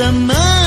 kita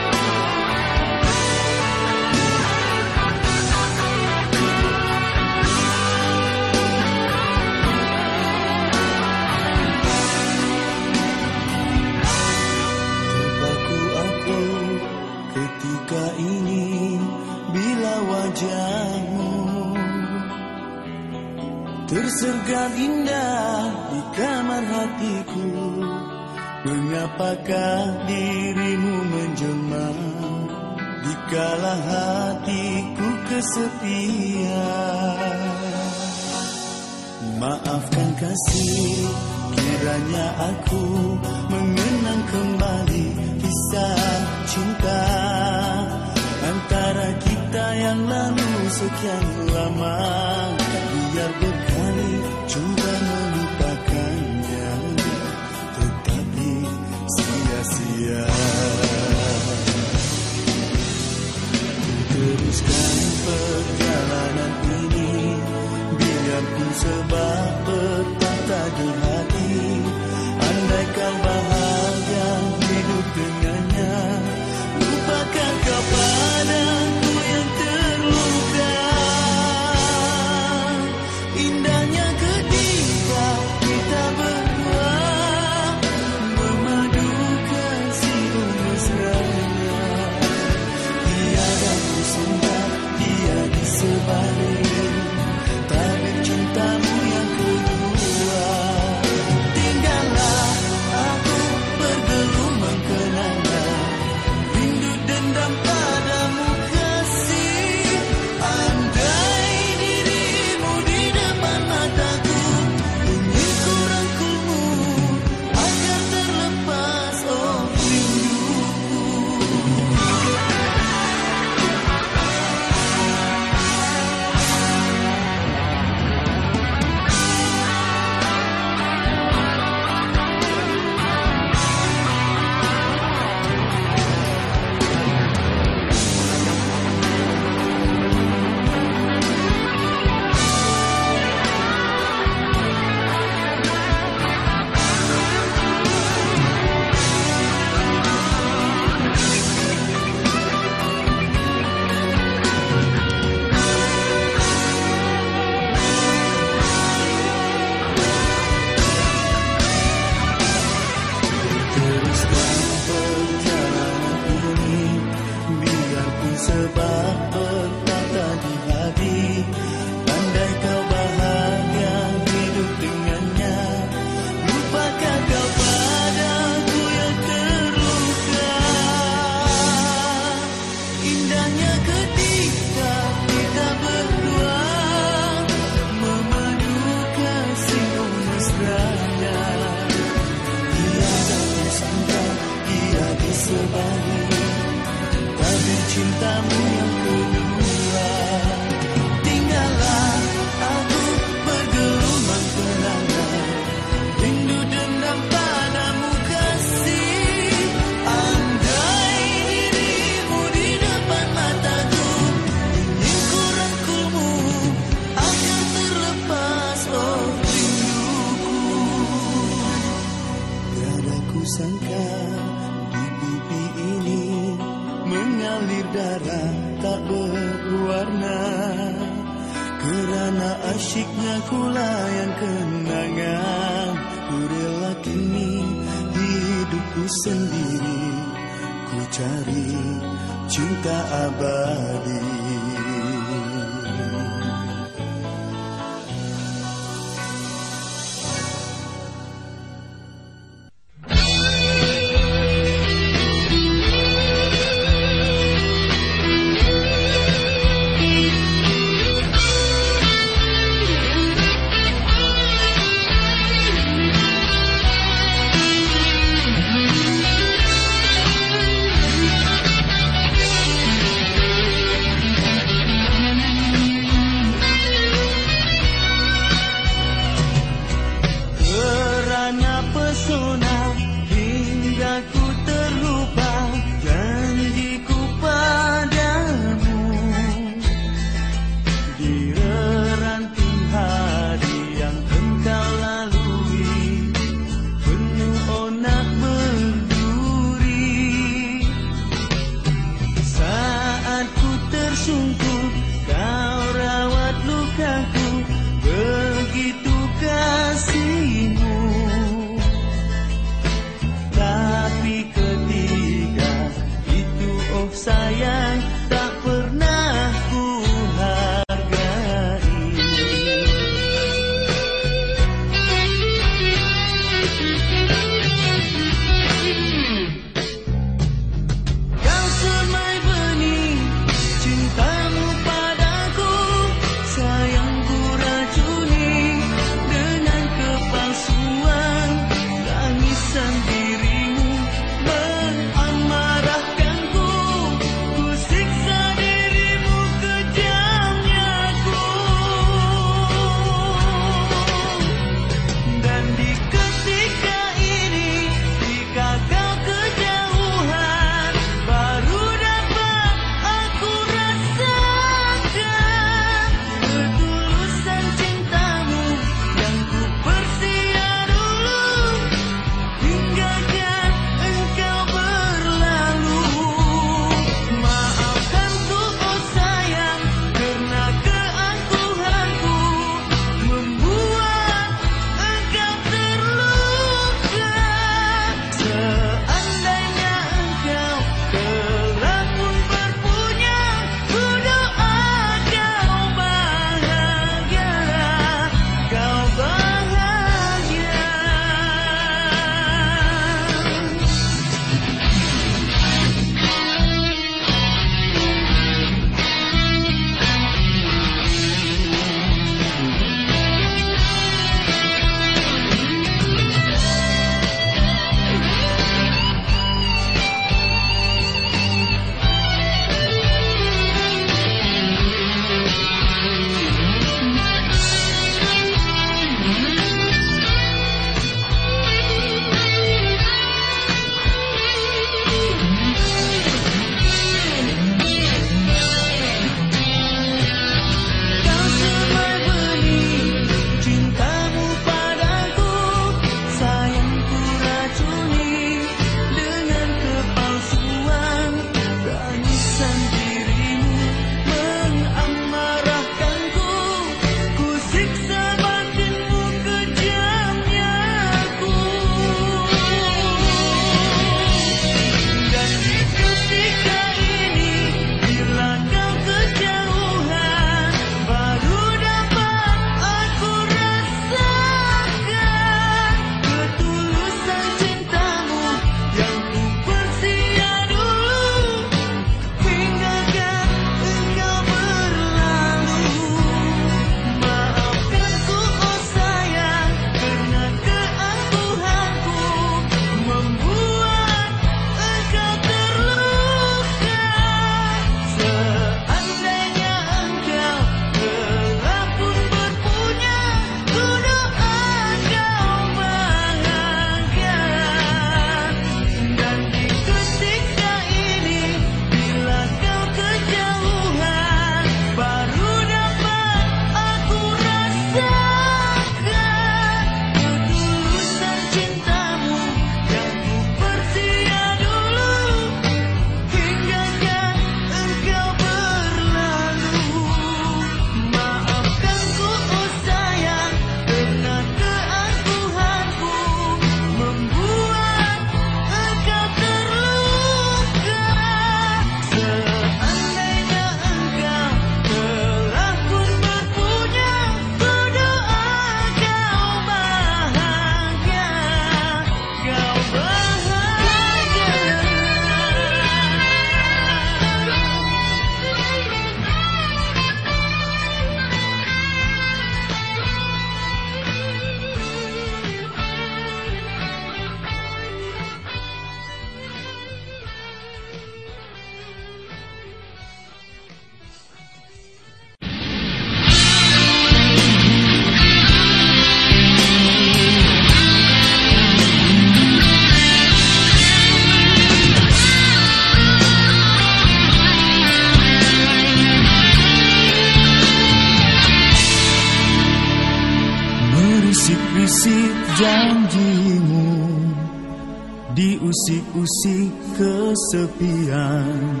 diusik-usik kesepian.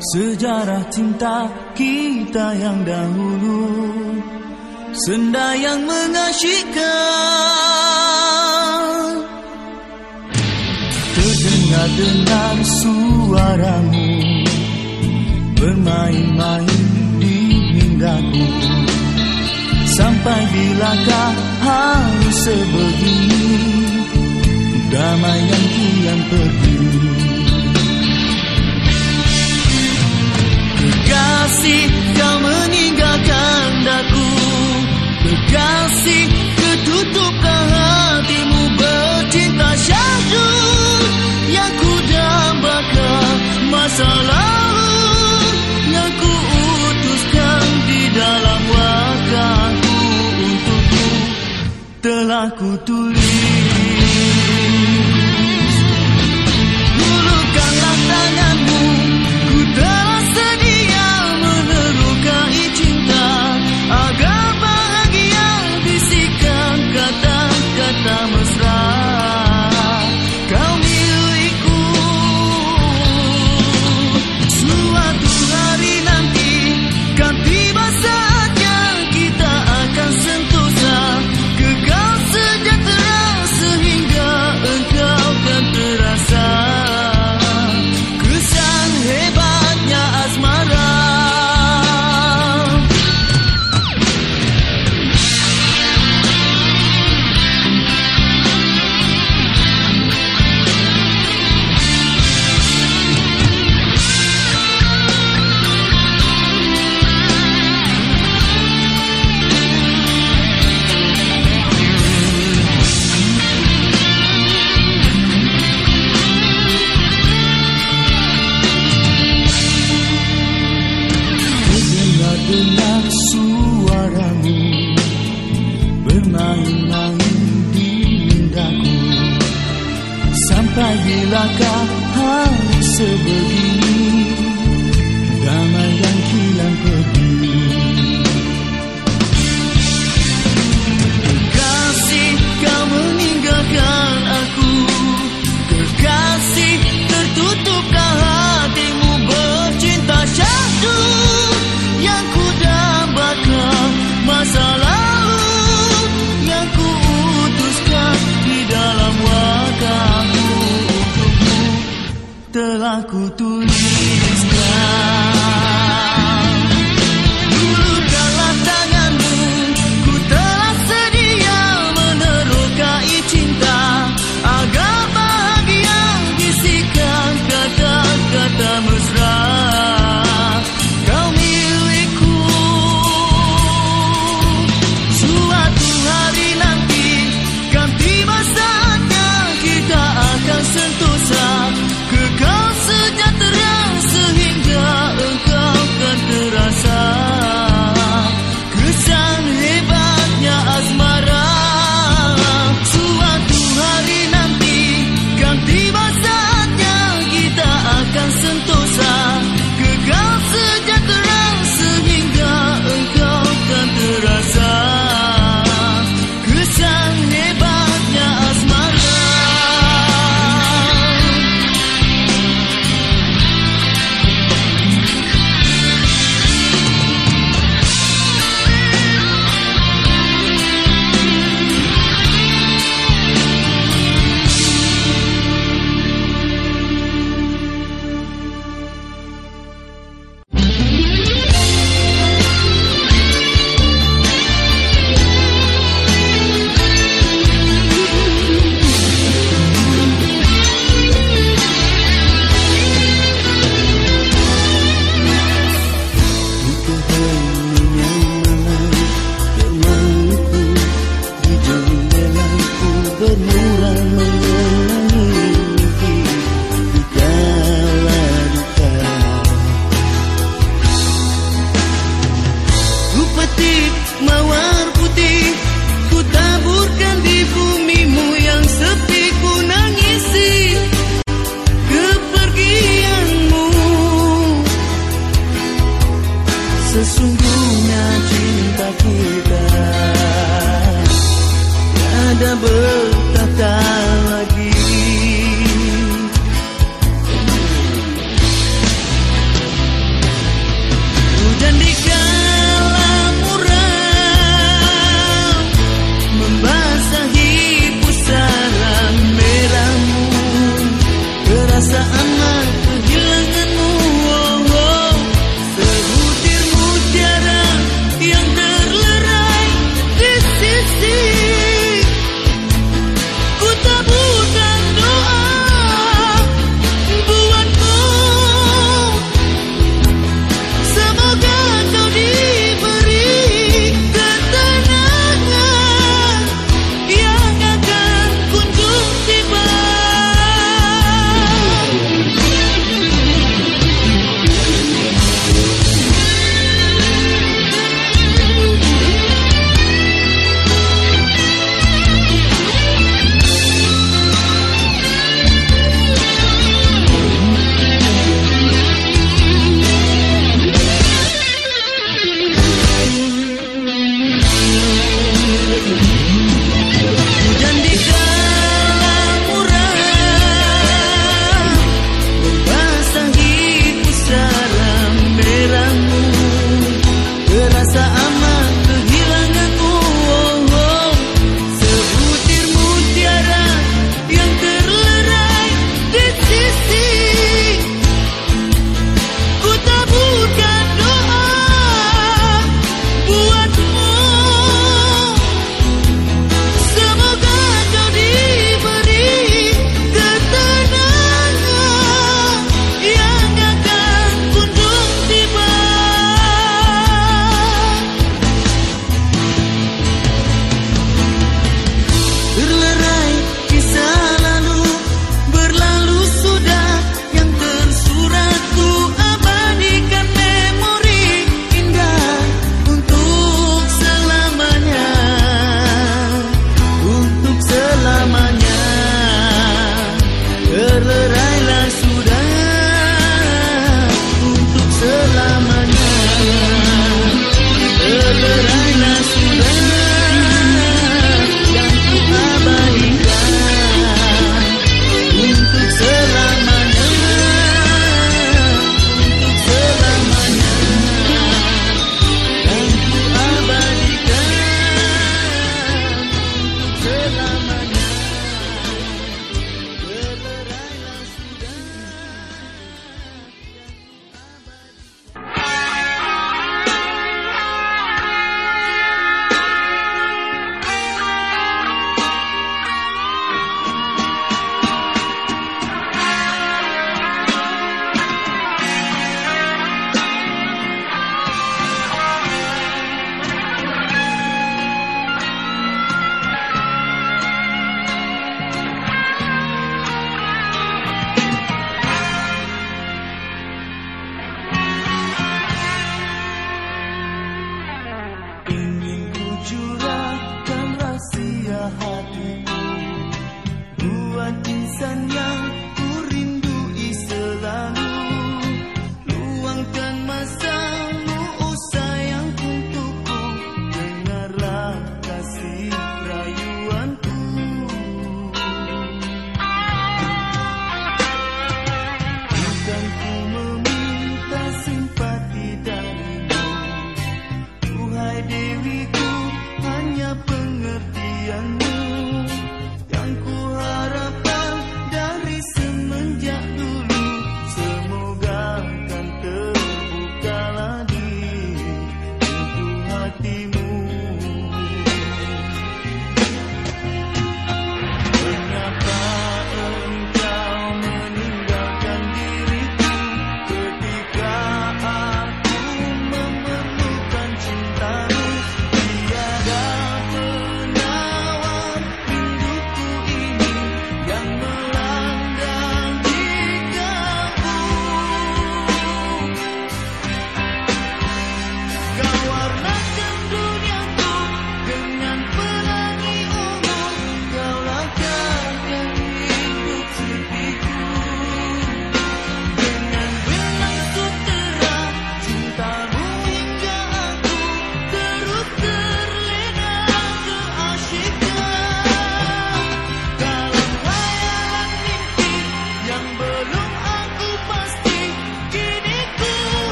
Sejarah cinta kita yang dahulu senda yang mengasyikkan. Terdengar-dengar suaramu bermain-main di mindaku sampai bilakah harus sebegini damai yang kian pergi. Kekasih kau meninggalkan daku Kekasih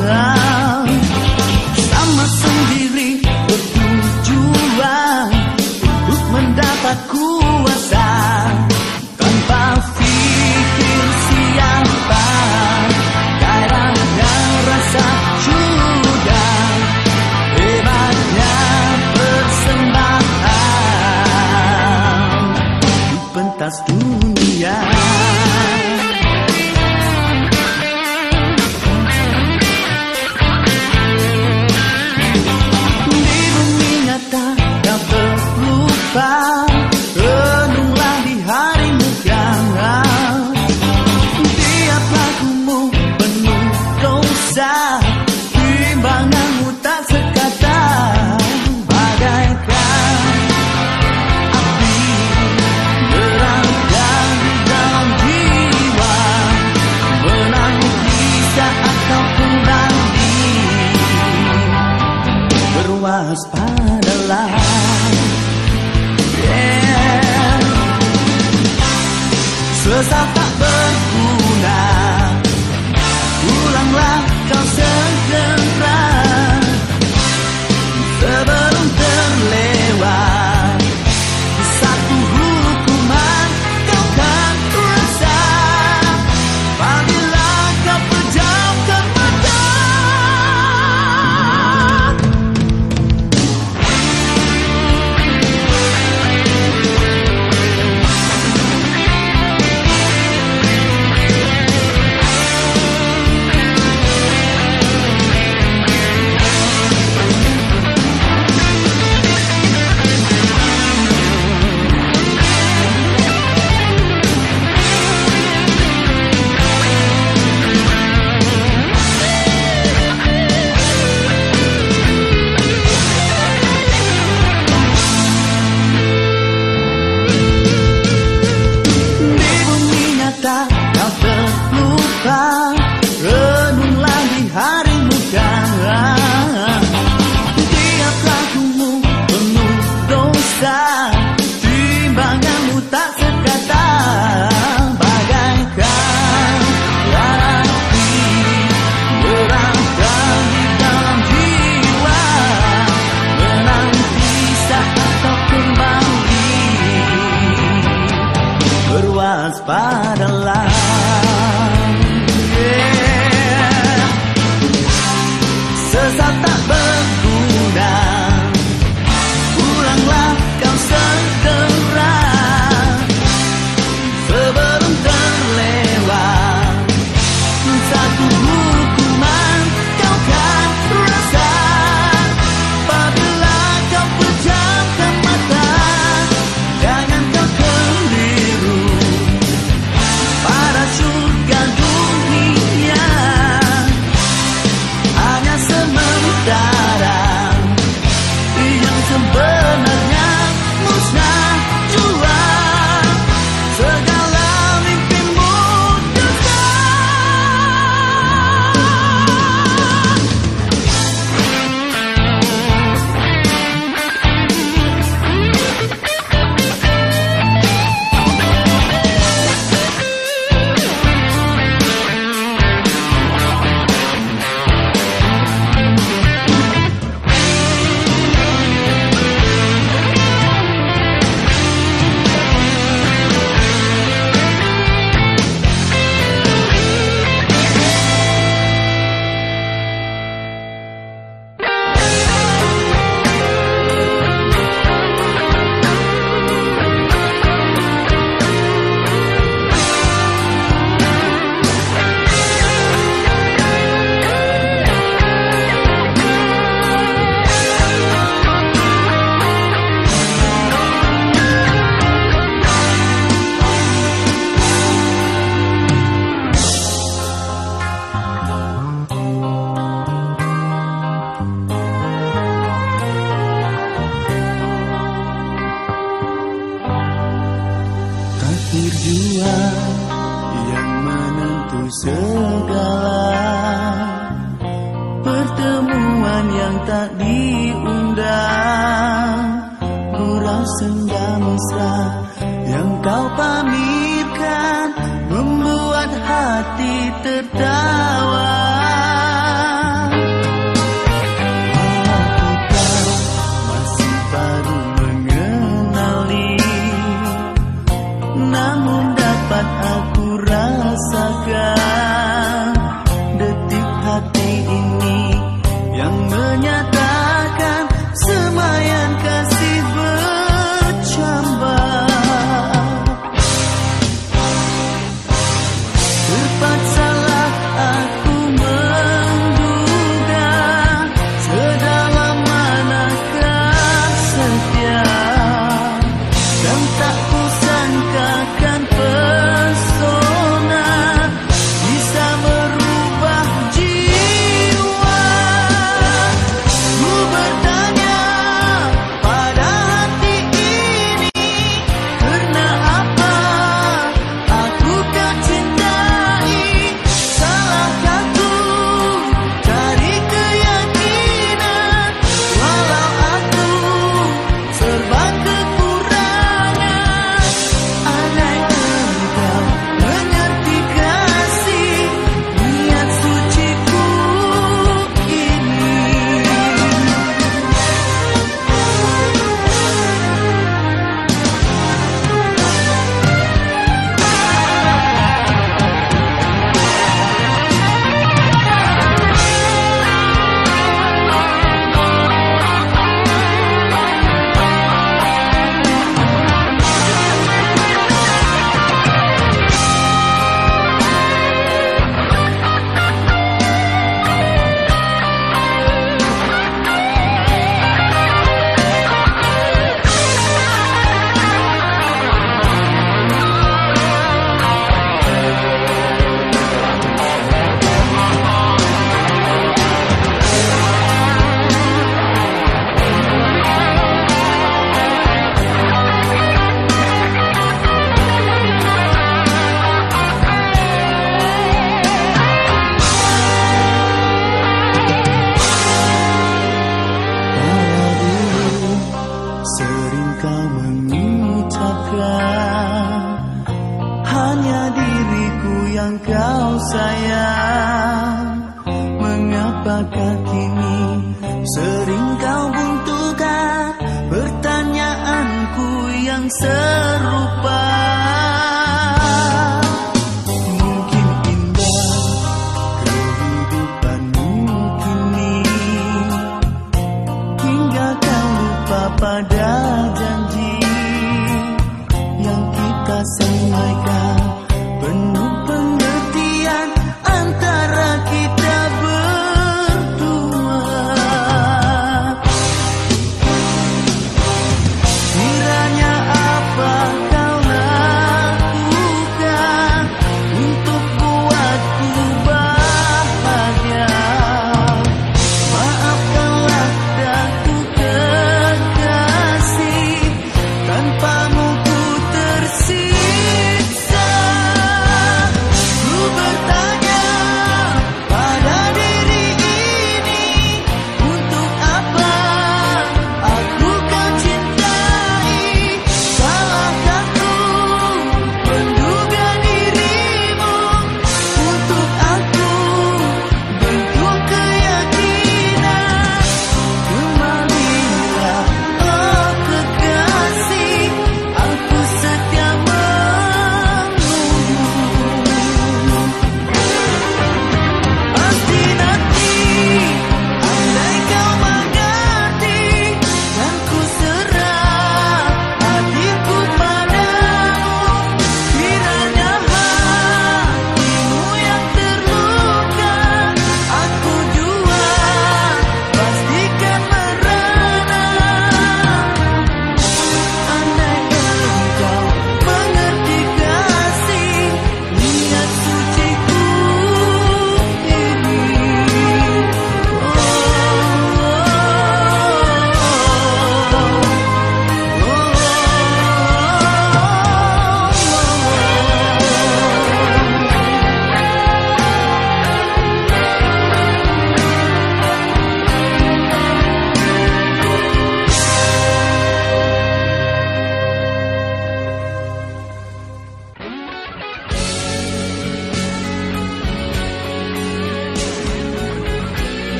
life.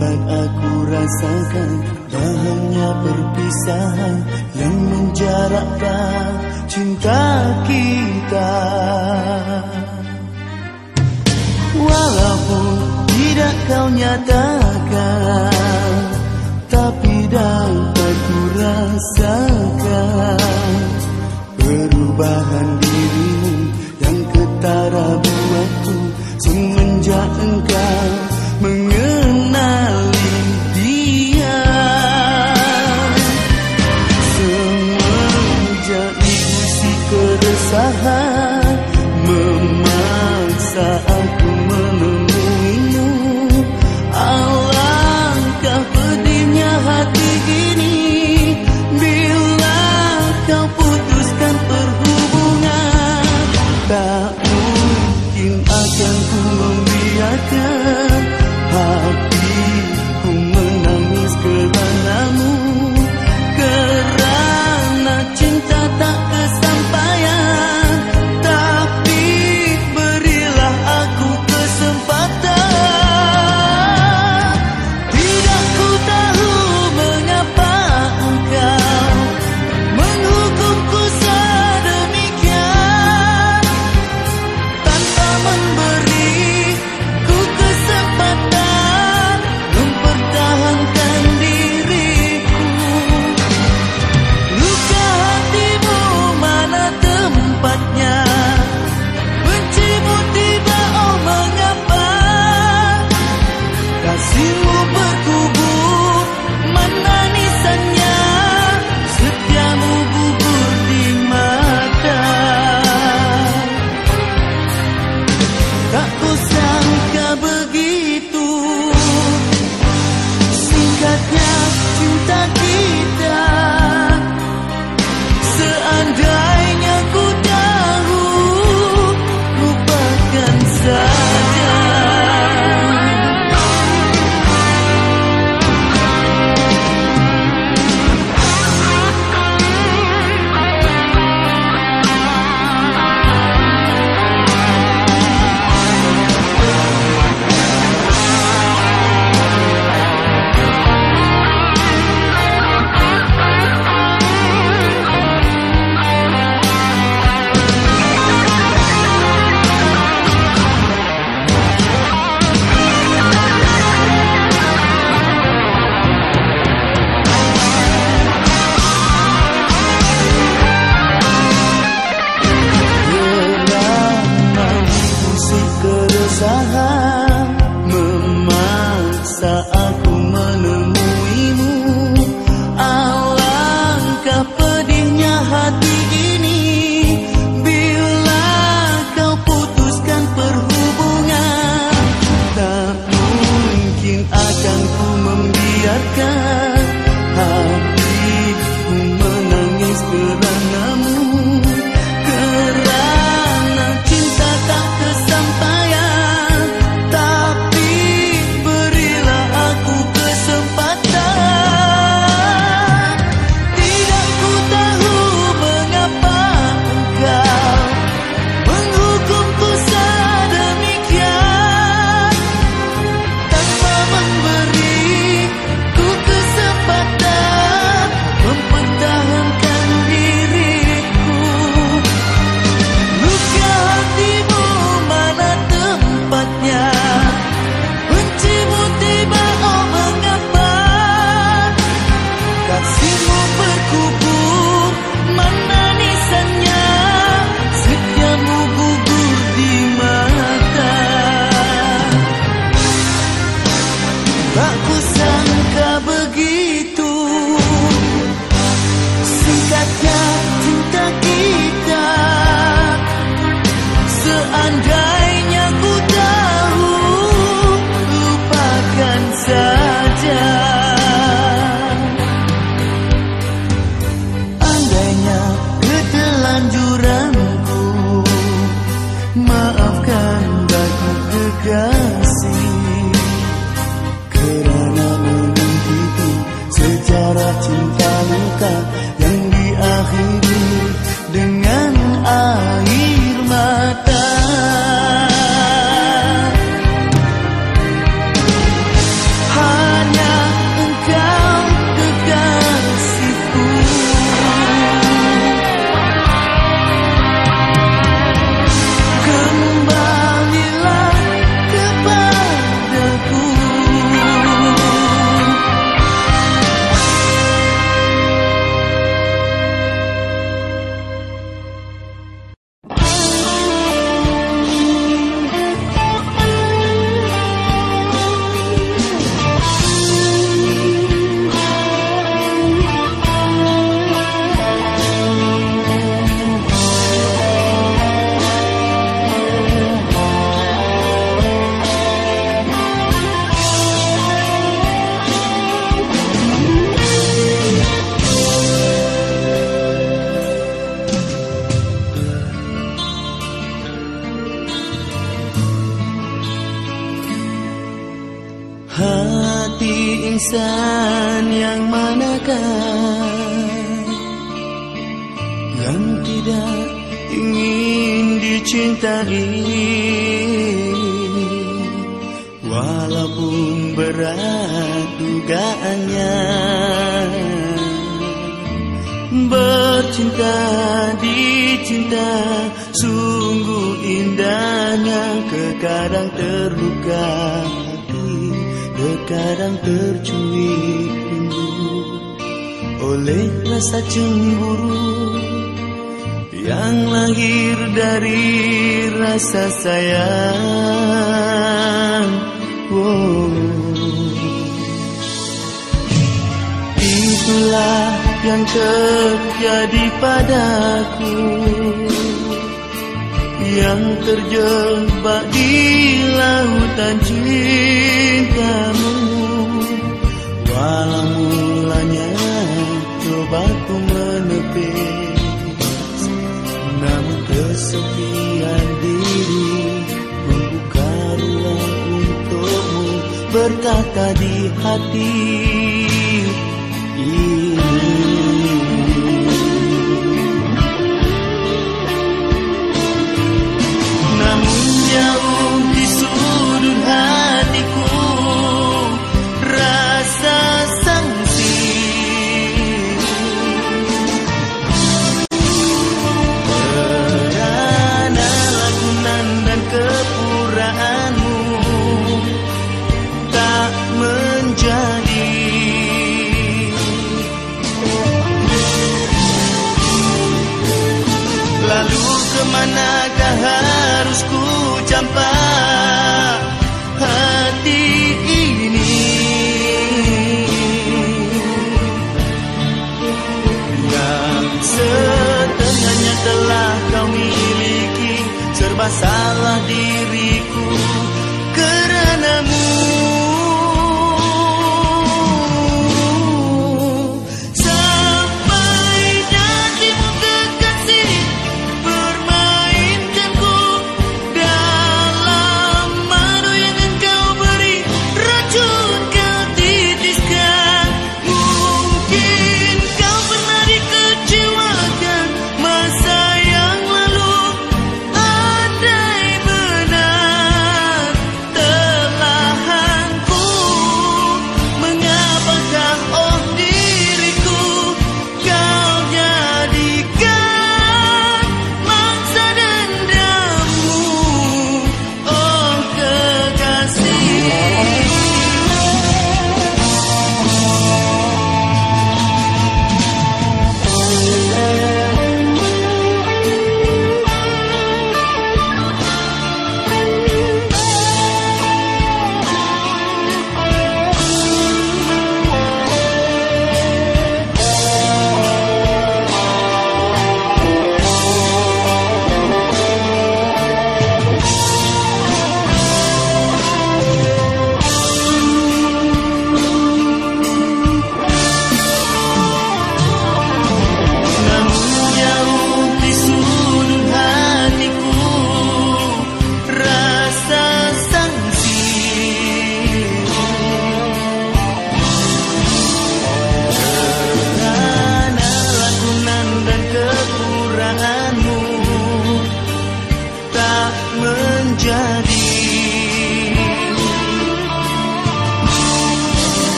Dapat aku rasakan Bahannya perpisahan Yang menjarakkan cinta kita. Walaupun tidak kau nyatakan Tapi dapat ku rasakan Perubahan dirimu yang ketara buatku Semenjak engkau